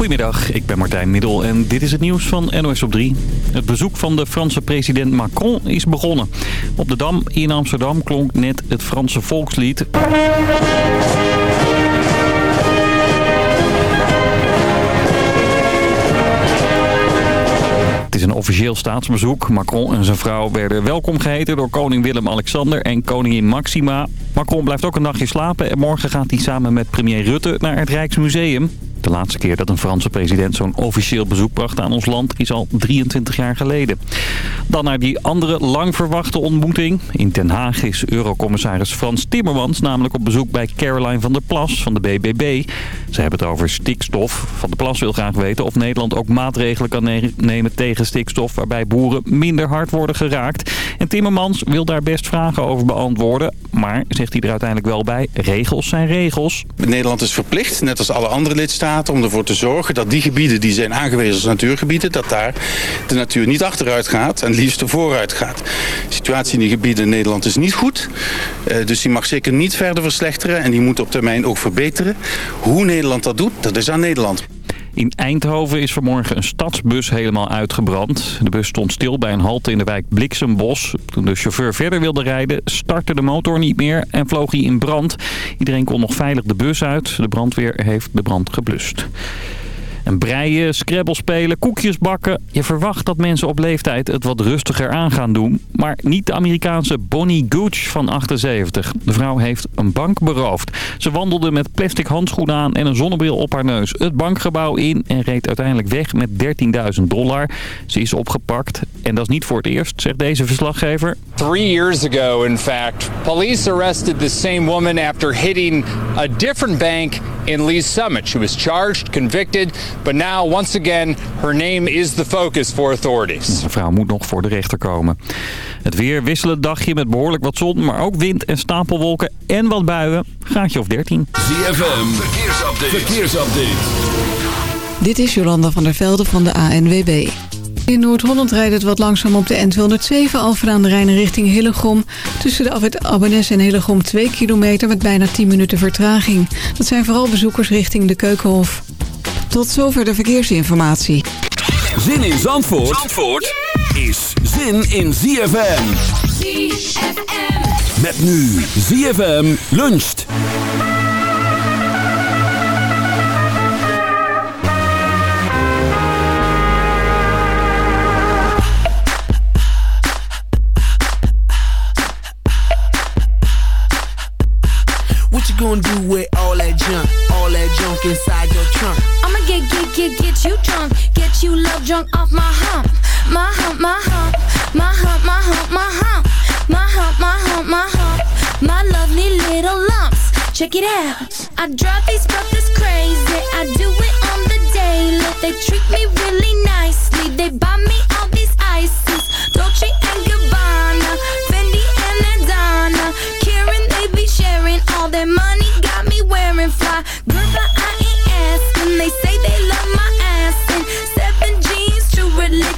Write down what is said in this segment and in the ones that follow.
Goedemiddag, ik ben Martijn Middel en dit is het nieuws van NOS op 3. Het bezoek van de Franse president Macron is begonnen. Op de Dam in Amsterdam klonk net het Franse volkslied. Het is een officieel staatsbezoek. Macron en zijn vrouw werden welkom geheten door koning Willem-Alexander en koningin Maxima. Macron blijft ook een nachtje slapen en morgen gaat hij samen met premier Rutte naar het Rijksmuseum. De laatste keer dat een Franse president zo'n officieel bezoek bracht aan ons land is al 23 jaar geleden. Dan naar die andere lang verwachte ontmoeting. In Den Haag is eurocommissaris Frans Timmermans namelijk op bezoek bij Caroline van der Plas van de BBB. Ze hebben het over stikstof. Van der Plas wil graag weten of Nederland ook maatregelen kan nemen tegen stikstof... waarbij boeren minder hard worden geraakt. En Timmermans wil daar best vragen over beantwoorden. Maar, zegt hij er uiteindelijk wel bij, regels zijn regels. Nederland is verplicht, net als alle andere lidstaten om ervoor te zorgen dat die gebieden die zijn aangewezen als natuurgebieden, dat daar de natuur niet achteruit gaat en liefst vooruit gaat. De situatie in die gebieden in Nederland is niet goed, eh, dus die mag zeker niet verder verslechteren en die moet op termijn ook verbeteren. Hoe Nederland dat doet, dat is aan Nederland. In Eindhoven is vanmorgen een stadsbus helemaal uitgebrand. De bus stond stil bij een halte in de wijk Bliksembos. Toen de chauffeur verder wilde rijden, startte de motor niet meer en vloog hij in brand. Iedereen kon nog veilig de bus uit. De brandweer heeft de brand geblust. En breien, scrabble spelen, koekjes bakken. Je verwacht dat mensen op leeftijd het wat rustiger aan gaan doen. Maar niet de Amerikaanse Bonnie Gooch van 78. De vrouw heeft een bank beroofd. Ze wandelde met plastic handschoenen aan en een zonnebril op haar neus het bankgebouw in. En reed uiteindelijk weg met 13.000 dollar. Ze is opgepakt. En dat is niet voor het eerst, zegt deze verslaggever. Three years ago, in fact, police arrested the same woman after hitting a different bank in Lee's Summit. She was charged, convicted, but now once again her name is the focus for authorities. De vrouw moet nog voor de rechter komen. Het weer wisselend dagje met behoorlijk wat zon, maar ook wind en stapelwolken en wat buien. Graadje of 13. ZFM, verkeersupdate. verkeersupdate. Dit is Jolanda van der Velde van de ANWB. In Noord-Holland rijdt het wat langzaam op de N207 Alphen aan de Rijn richting Hillegom. Tussen de afwit Abbenes en Hillegom 2 kilometer met bijna 10 minuten vertraging. Dat zijn vooral bezoekers richting de Keukenhof. Tot zover de verkeersinformatie. Zin in Zandvoort, Zandvoort is zin in ZFM. ZFM. Met nu ZFM luncht. Get, get you drunk. Get you love drunk off my hump. My hump, my hump. My hump, my hump, my hump. My hump, my hump, my hump. My lovely little lumps. Check it out. I drive these brothers crazy. I do it on the daily. They treat me really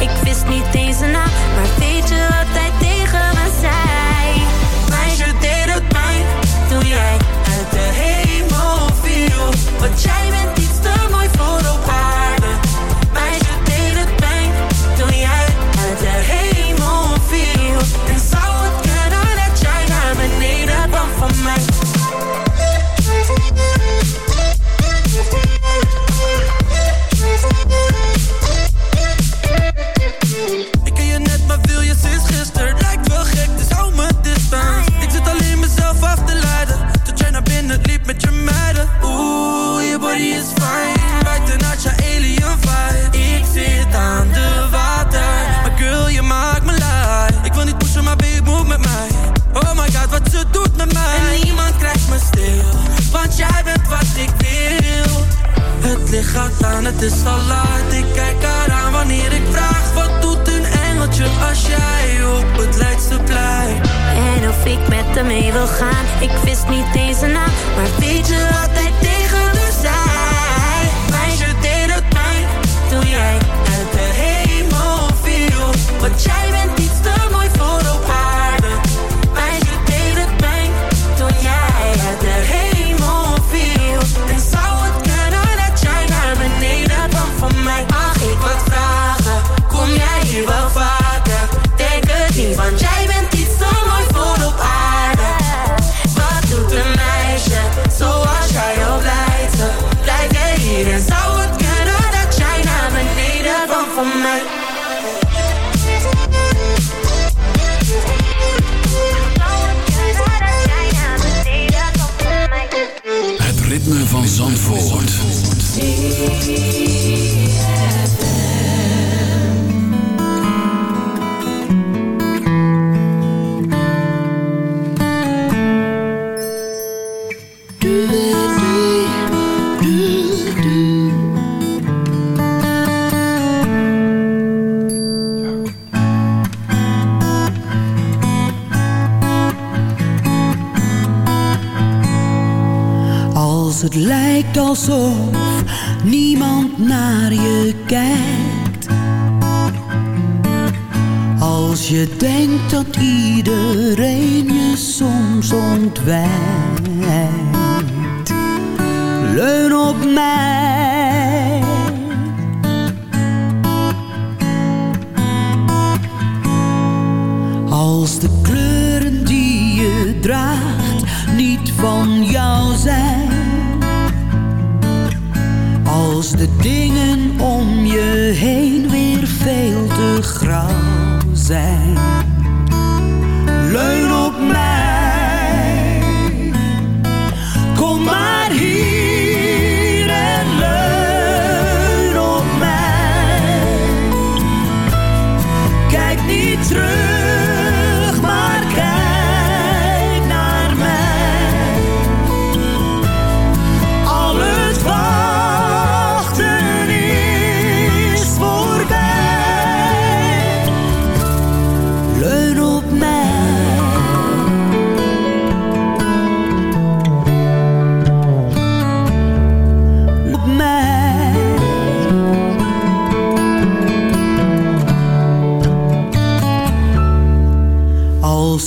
Ik wist niet deze nacht. so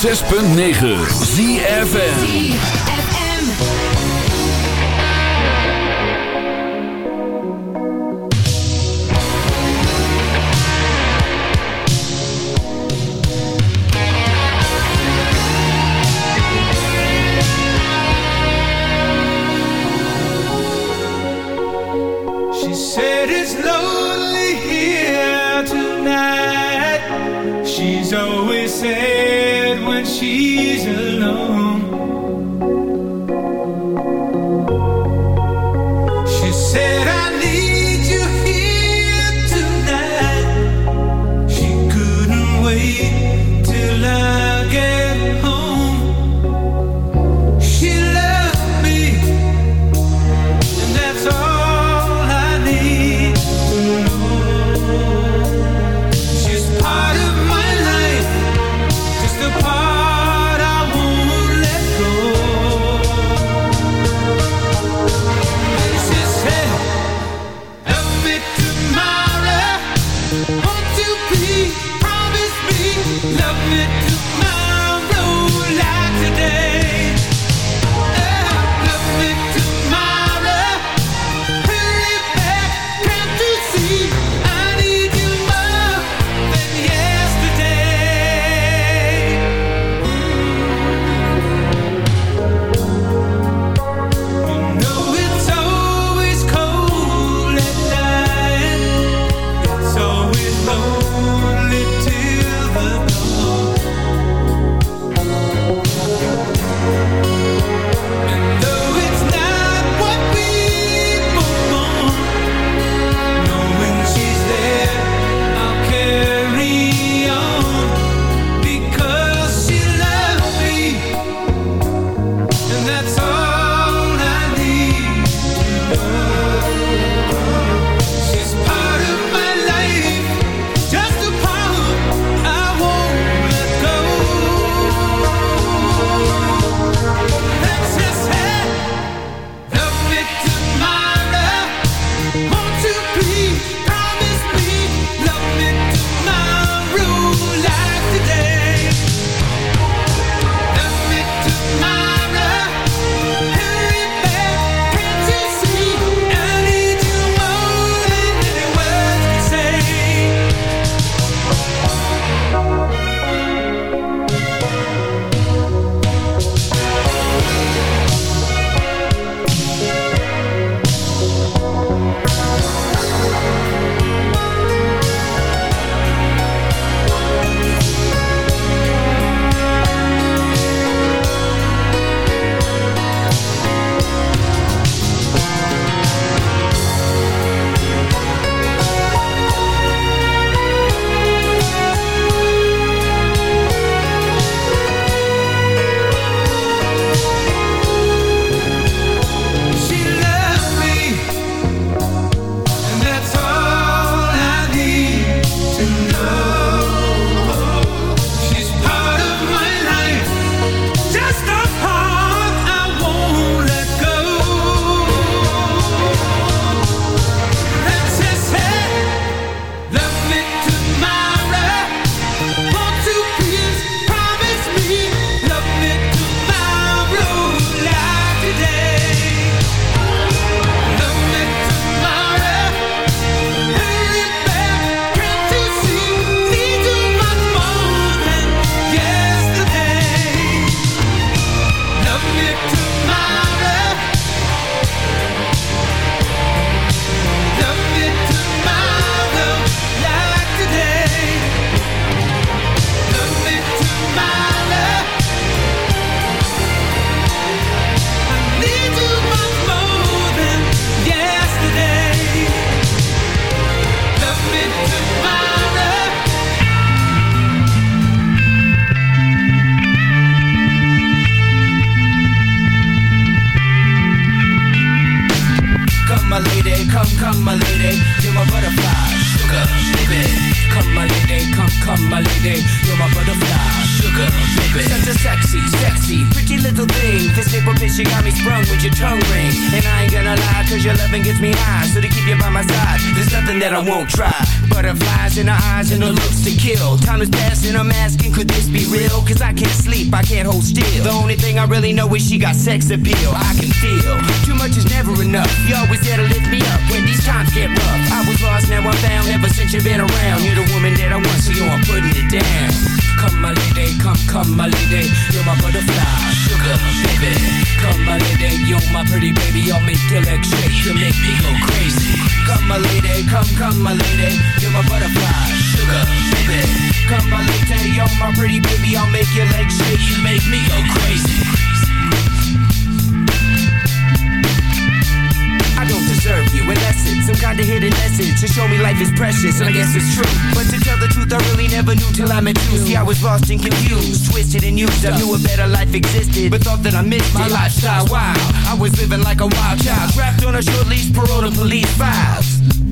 106.9 ZFN she's alone. Make your legs shake, you make me go crazy. I don't deserve you unless it's some kind of hidden message to show me life is precious, and I guess it's true. But to tell the truth, I really never knew till I met you. See, I was lost and confused, twisted and used. I knew a better life existed, but thought that I missed my lifestyle. Wow, I was living like a wild child, trapped on a short leash, parole to police files.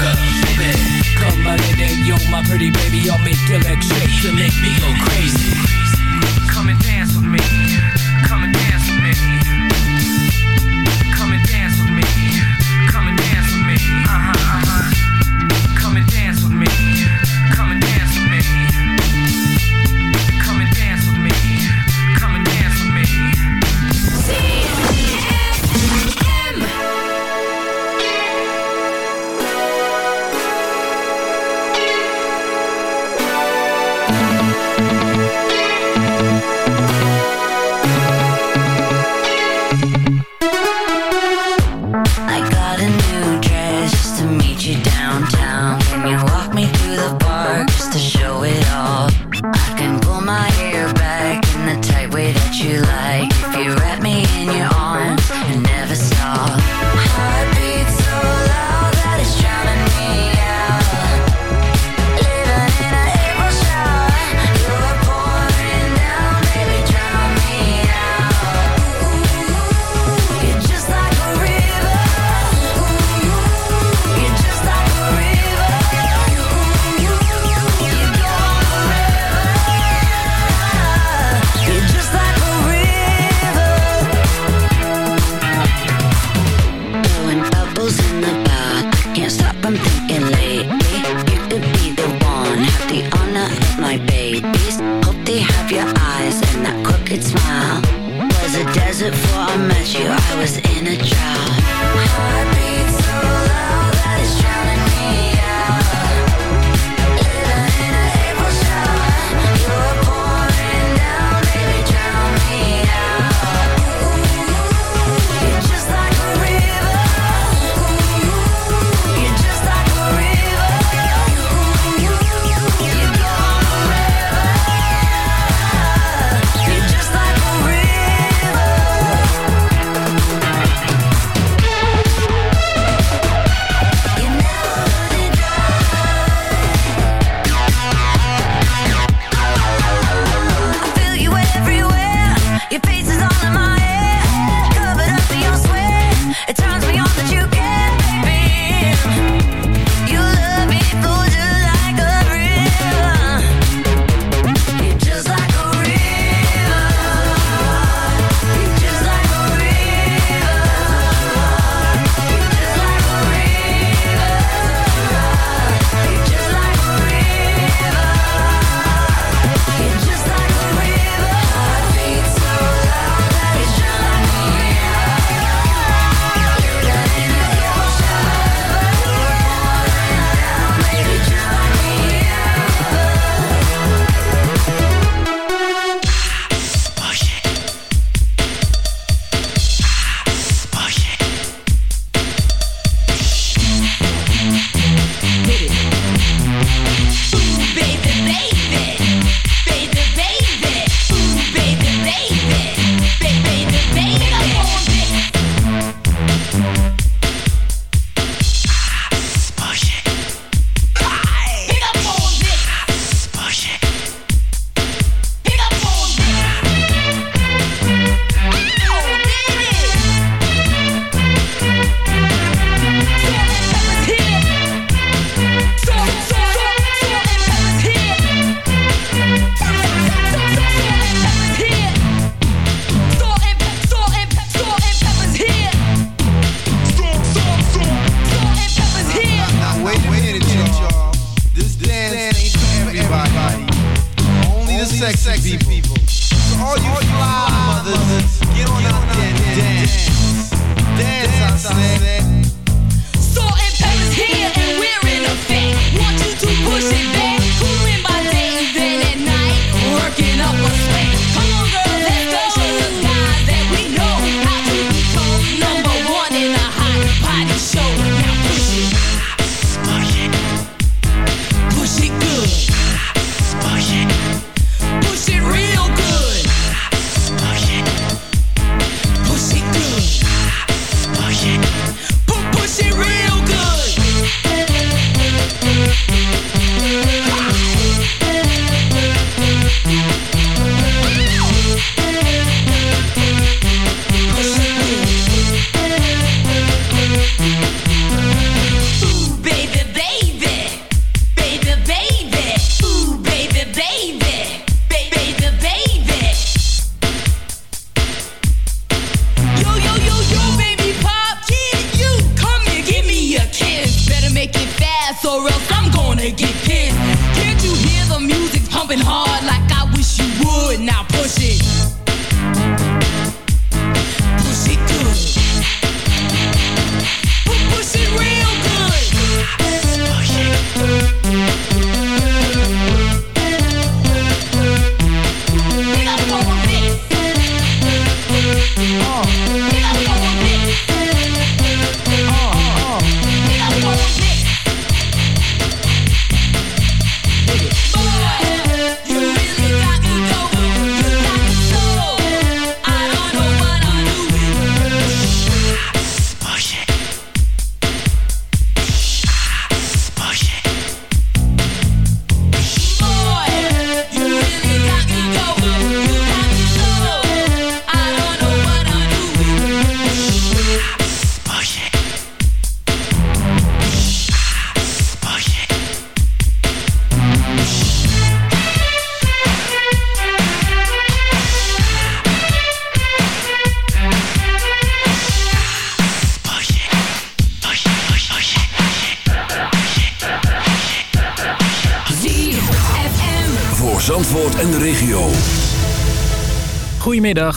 baby. Come lady, you're my pretty baby. You make me go crazy. Come and dance with me. Come and dance with me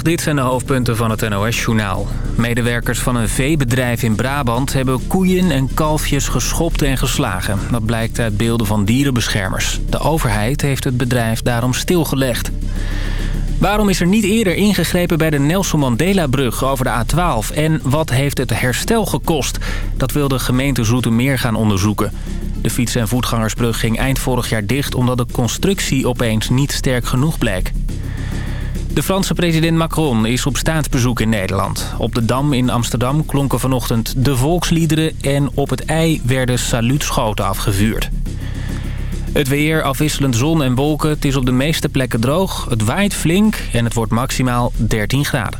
dit zijn de hoofdpunten van het NOS-journaal. Medewerkers van een veebedrijf in Brabant hebben koeien en kalfjes geschopt en geslagen. Dat blijkt uit beelden van dierenbeschermers. De overheid heeft het bedrijf daarom stilgelegd. Waarom is er niet eerder ingegrepen bij de Nelson Mandela-brug over de A12? En wat heeft het herstel gekost? Dat wil de gemeente Zoetermeer gaan onderzoeken. De fiets- en voetgangersbrug ging eind vorig jaar dicht... omdat de constructie opeens niet sterk genoeg bleek. De Franse president Macron is op staatsbezoek in Nederland. Op de Dam in Amsterdam klonken vanochtend de volksliederen... en op het ei werden saluutschoten afgevuurd. Het weer, afwisselend zon en wolken. Het is op de meeste plekken droog. Het waait flink en het wordt maximaal 13 graden.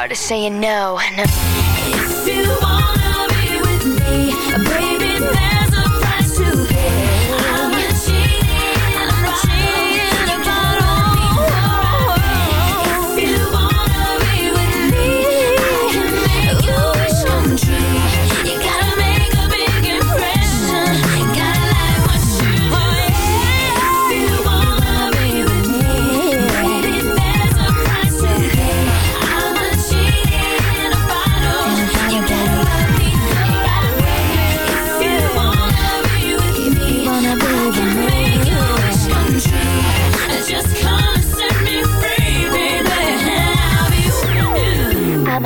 To of saying no. If you wanna be with me, baby,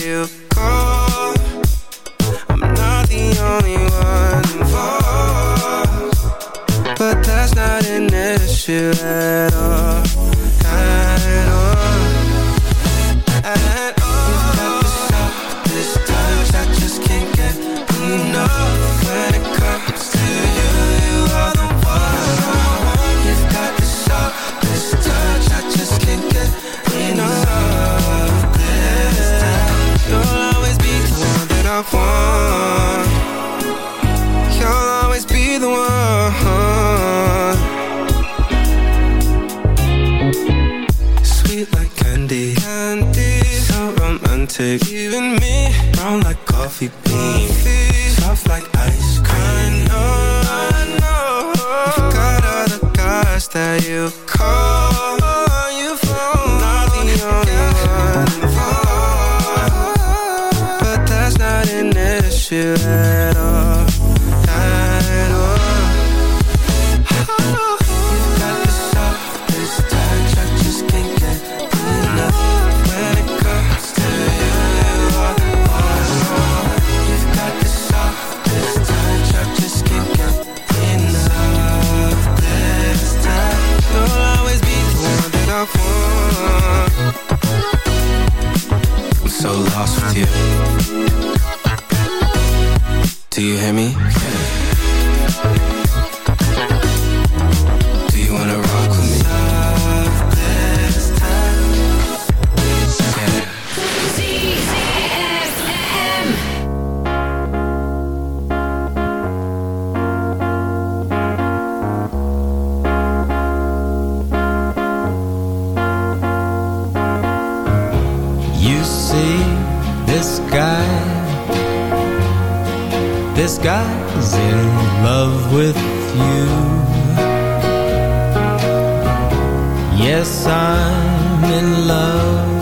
you. Call this guy. This guy's in love with you. Yes, I'm in love.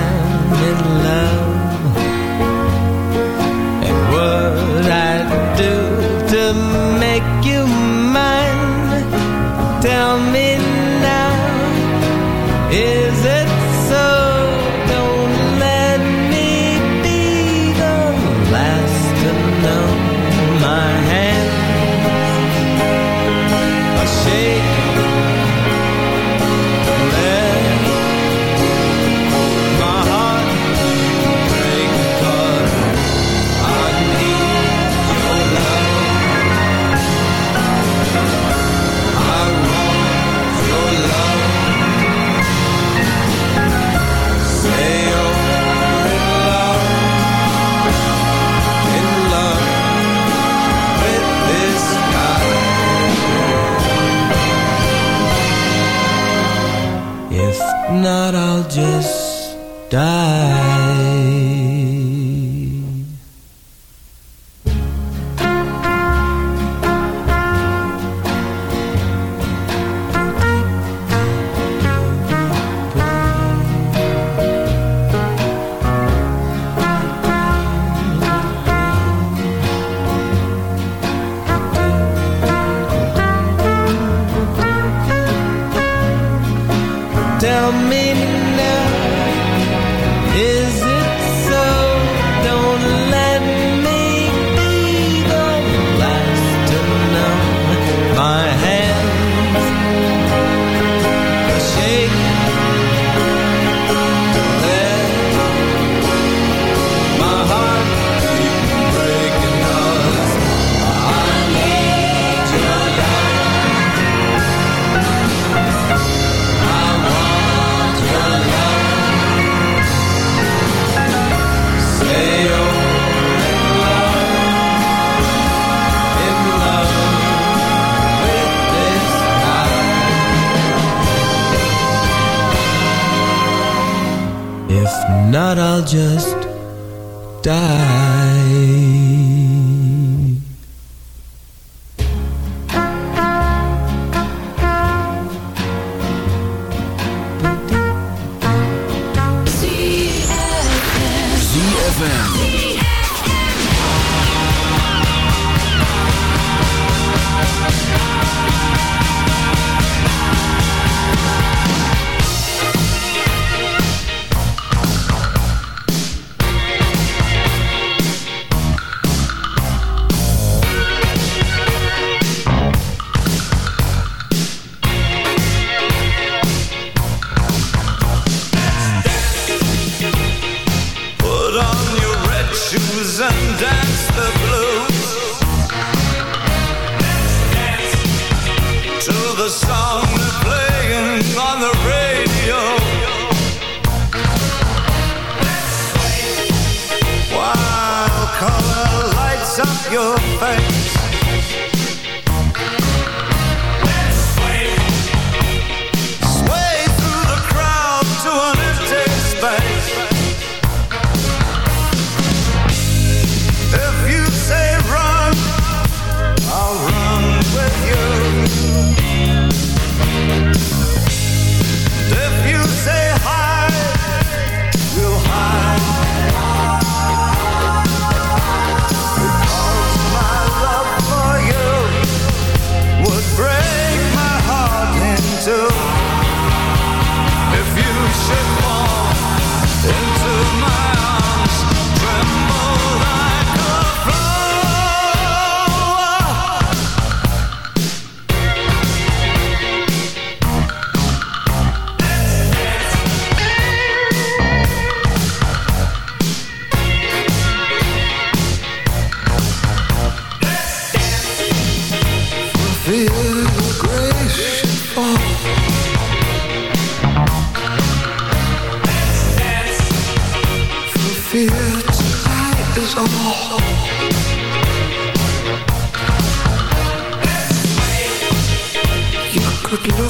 look into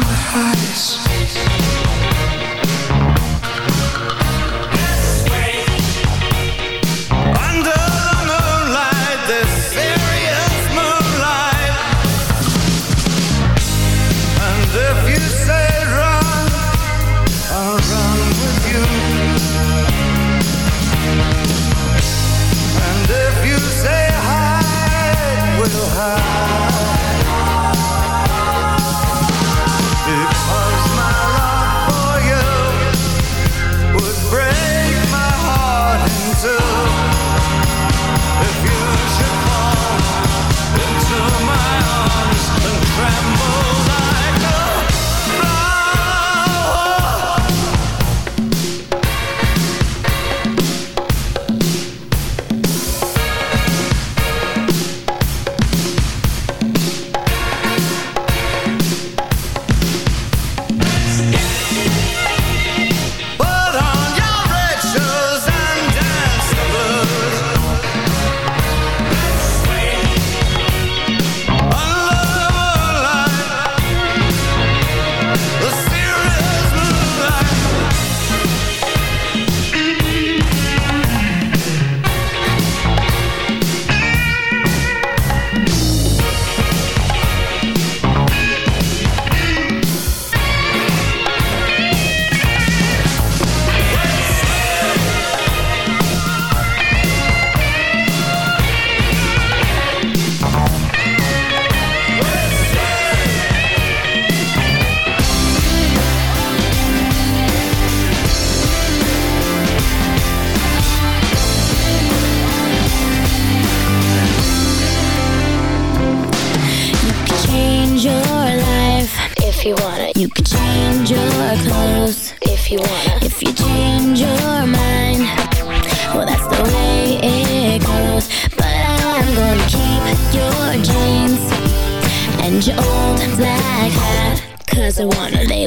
my eyes. I wanna, they